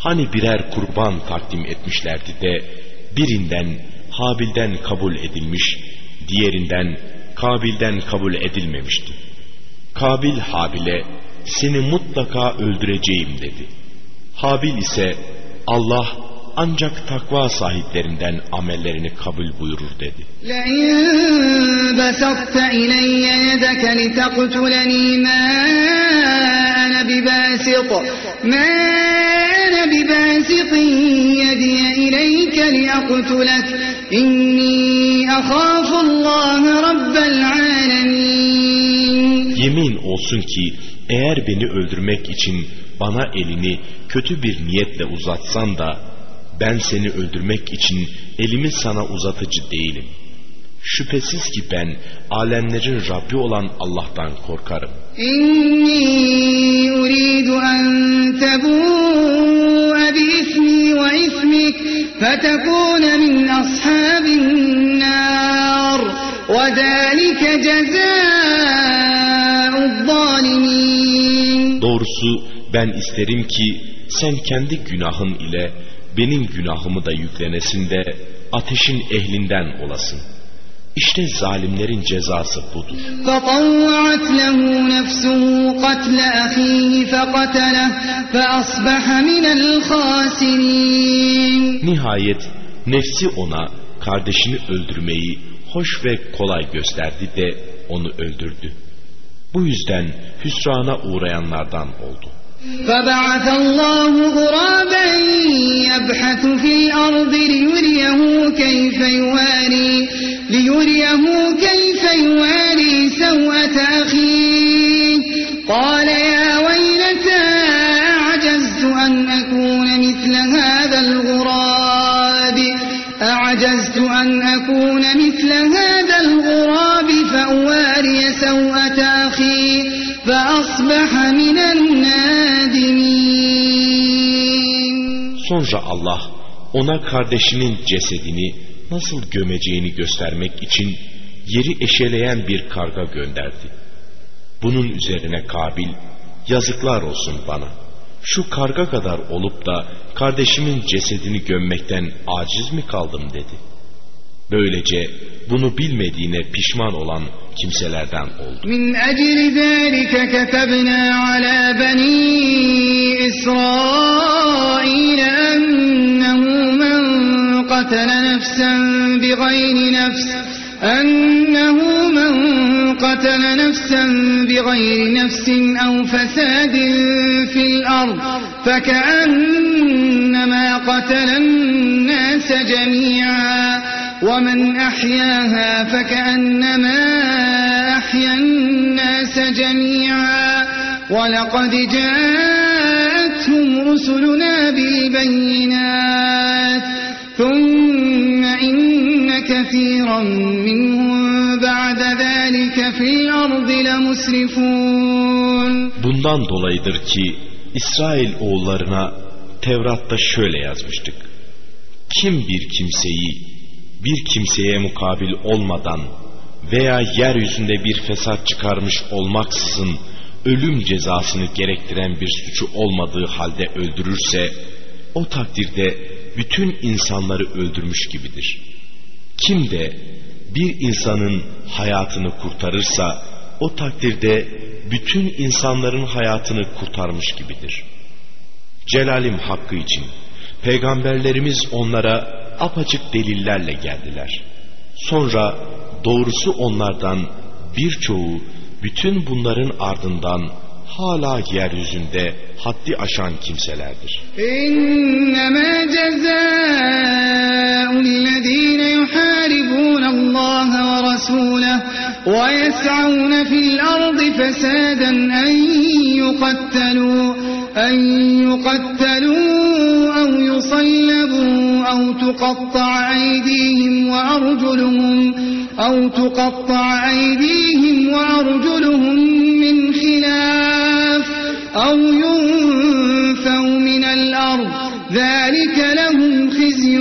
Hani birer kurban takdim etmişlerdi de birinden Habil'den kabul edilmiş, diğerinden Kabil'den kabul edilmemişti. Kabil Habil'e seni mutlaka öldüreceğim dedi. Habil ise Allah ancak takva sahiplerinden amellerini kabul buyurur dedi. بباسط يدي إليك لأقتلك إني أخاف الله رب العالمين Yemin olsun ki eğer beni öldürmek için bana elini kötü bir niyetle uzatsan da ben seni öldürmek için elimi sana uzatıcı değilim. Şüphesiz ki ben alemlerin Rabbi olan Allah'tan korkarım. إني أريد أن تبوء بإثمي وإثمك فتكون من أصحاب النار وذلك جزاء الظالمين Doğrusu ben isterim ki sen kendi günahın ile benim günahımı da yüklenesin de ateşin ehlinden olasın. İşte zalimlerin cezası budur. فطوعت له نفسه قتل أخيه فقتله فأصبح من الخاسرين Nihayet nefsi ona kardeşini öldürmeyi hoş ve kolay gösterdi de onu öldürdü. Bu yüzden hüsrana uğrayanlardan oldu. فبعث الله غرابا يبحث في الأرض ليريه كيف يواري ليريه كيف يواري سوءة أخيه. قال يا Yalnızca Allah ona kardeşinin cesedini nasıl gömeceğini göstermek için yeri eşeleyen bir karga gönderdi. Bunun üzerine Kabil, yazıklar olsun bana. Şu karga kadar olup da kardeşimin cesedini gömmekten aciz mi kaldım dedi.'' Böylece bunu bilmediğine pişman olan kimselerden oldu. Min ecli zâlike ketebnâ alâ beni İsrail ennehu men katele nefsen bi gayri nefs. Ennehu men katele nefsen bi gayri nefsin ev fesadin fil ard. Fekeennemâ katelen nâse cemî'â ومن أحياها فكأنما أحيا الناس جميعا ولقد جاءتهم رسلنا بالبينات ثم إن كثيرا منهم بعد ذلك في الأرض لمسرفون Bundan dolayıdır ki İsrail oğullarına Tevrat'ta şöyle yazmıştık. Kim bir kimseyi bir kimseye mukabil olmadan veya yeryüzünde bir fesat çıkarmış olmaksızın ölüm cezasını gerektiren bir suçu olmadığı halde öldürürse o takdirde bütün insanları öldürmüş gibidir. Kim de bir insanın hayatını kurtarırsa o takdirde bütün insanların hayatını kurtarmış gibidir. Celalim hakkı için peygamberlerimiz onlara apaçık delillerle geldiler. Sonra doğrusu onlardan birçoğu bütün bunların ardından hala yeryüzünde haddi aşan kimselerdir. İnnemâ cezâullezîne yuhâribûnallâhe ve rasûleh ve yes'avne fil ardı fesâden en yukattelû en yukattelû ev yusallebû ev tukatta'a eydihim ve arculuhum ev tukatta'a eydihim ve arculuhum min khilâf أو ينفوا من الأرض ذلك لهم خزي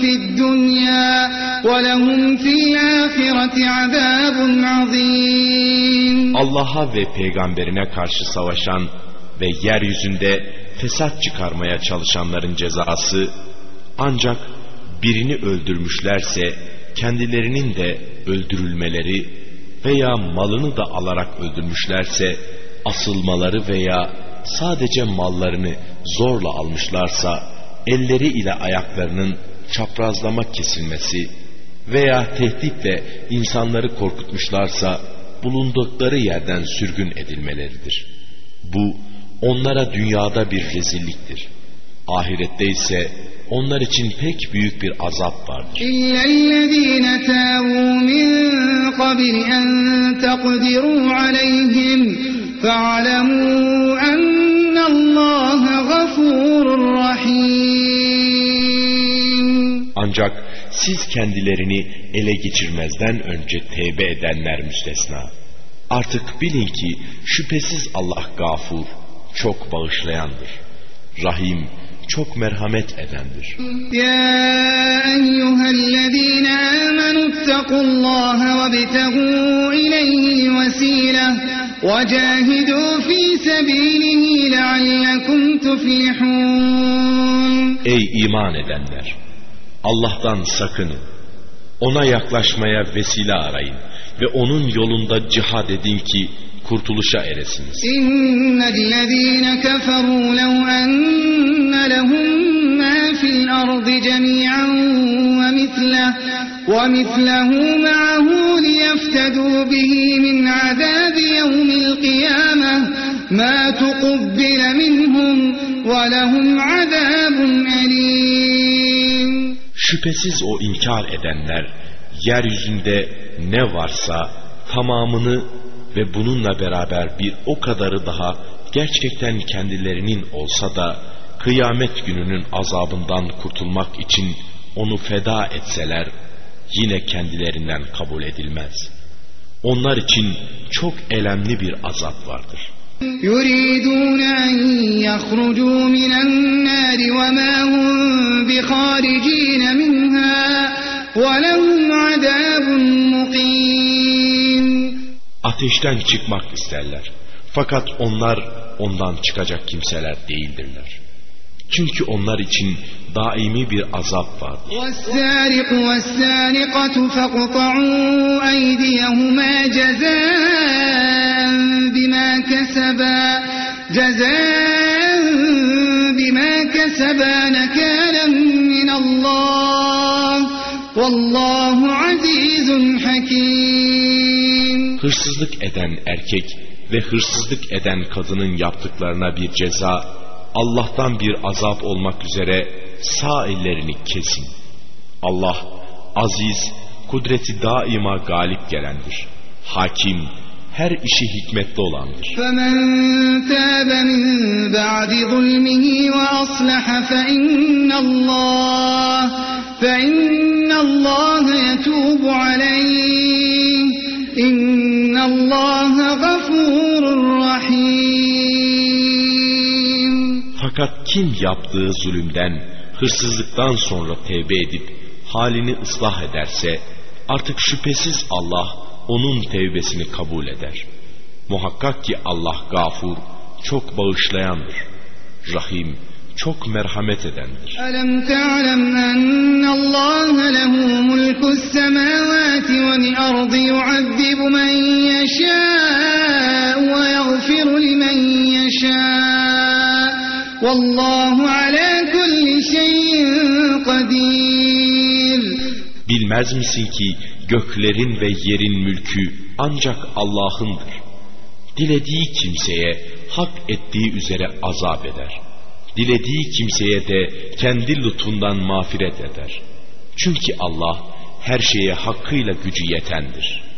في الدنيا ولهم في الآخرة عذاب عظيم Allah'a ve peygamberine karşı savaşan ve yeryüzünde fesat çıkarmaya çalışanların cezası ancak birini öldürmüşlerse kendilerinin de öldürülmeleri veya malını da alarak öldürmüşlerse asılmaları veya sadece mallarını zorla almışlarsa elleri ile ayaklarının çaprazlama kesilmesi veya tehditle insanları korkutmuşlarsa bulundukları yerden sürgün edilmeleridir. Bu onlara dünyada bir rezilliktir. Ahirette ise onlar için pek büyük bir azap vardır. İllellezîne tâvû min qabl en tekdirû aleyhim fe'alemû ennallâhe gafûrur rahîm. Ancak siz kendilerini ele geçirmezden önce tevbe edenler müstesna. Artık bilin ki şüphesiz Allah gafur, çok bağışlayandır. Rahim, çok merhamet edendir. Ya eyyühellezine amenu ittakullaha ve bitehu ileyhi vesile tuflihun. Ey iman edenler! Allah'tan sakının. Ona yaklaşmaya vesile arayın ve onun yolunda cihad edin ki kurtuluşa eresiniz. Keferû lev enne lehum mâ ve misleh ve mislehu ma'ahu liyeftedû bihi min azâbi yevmil kıyâmeh mâ tukubbile minhum ve lehum azâbun elîm. Şüphesiz o inkar edenler yeryüzünde ne varsa tamamını ve bununla beraber bir o kadarı daha gerçekten kendilerinin olsa da kıyamet gününün azabından kurtulmak için onu feda etseler yine kendilerinden kabul edilmez. Onlar için çok elemli bir azap vardır. يريدون أن يخرجوا من النار وما هم بخارجين منها ولهم عذاب مقيم Ateşten çıkmak isterler. Fakat onlar ondan çıkacak kimseler değildirler. Çünkü onlar için daimi bir azap vardır. وَالسَّارِقُ وَالسَّارِقَةُ فَاقْطَعُوا أَيْدِيَهُمَا جَزَاءً بِمَا كَسَبَا جَزَاءً بِمَا كَسَبَا نَكَالًا مِنَ اللَّهِ وَاللّٰهُ عَزِيزٌ حَكِيمٌ Hırsızlık eden erkek ve hırsızlık eden kadının yaptıklarına bir ceza, Allah'tan bir azap olmak üzere sağ ellerini kesin. Allah aziz, kudreti daima galip gelendir. Hakim, her işi hikmetli olandır. فَمَنْ تَابَ مِنْ بَعْدِ ظُلْمِهِ وَأَصْلَحَ فَإِنَّ اللَّهَ فَإِنَّ اللَّهَ يَتُوبُ عَلَيْهِ إِنَّ اللَّهَ غَفُورٌ رَحِيمٌ Fakat kim yaptığı zulümden, hırsızlıktan sonra tevbe edip halini ıslah ederse artık şüphesiz Allah onun tevbesini kabul eder. Muhakkak ki Allah gafur, çok bağışlayandır. Rahim, çok merhamet edendir. Alam ta'lem enne Allah lehu mulkus semavati vel ardı yu'azzibu men yeşâ Vallahu ala kulli şeyin kadir. Bilmez misin ki göklerin ve yerin mülkü ancak Allah'ındır. Dilediği kimseye hak ettiği üzere azap eder. Dilediği kimseye de kendi lütfundan mağfiret eder. Çünkü Allah her şeye hakkıyla gücü yetendir.''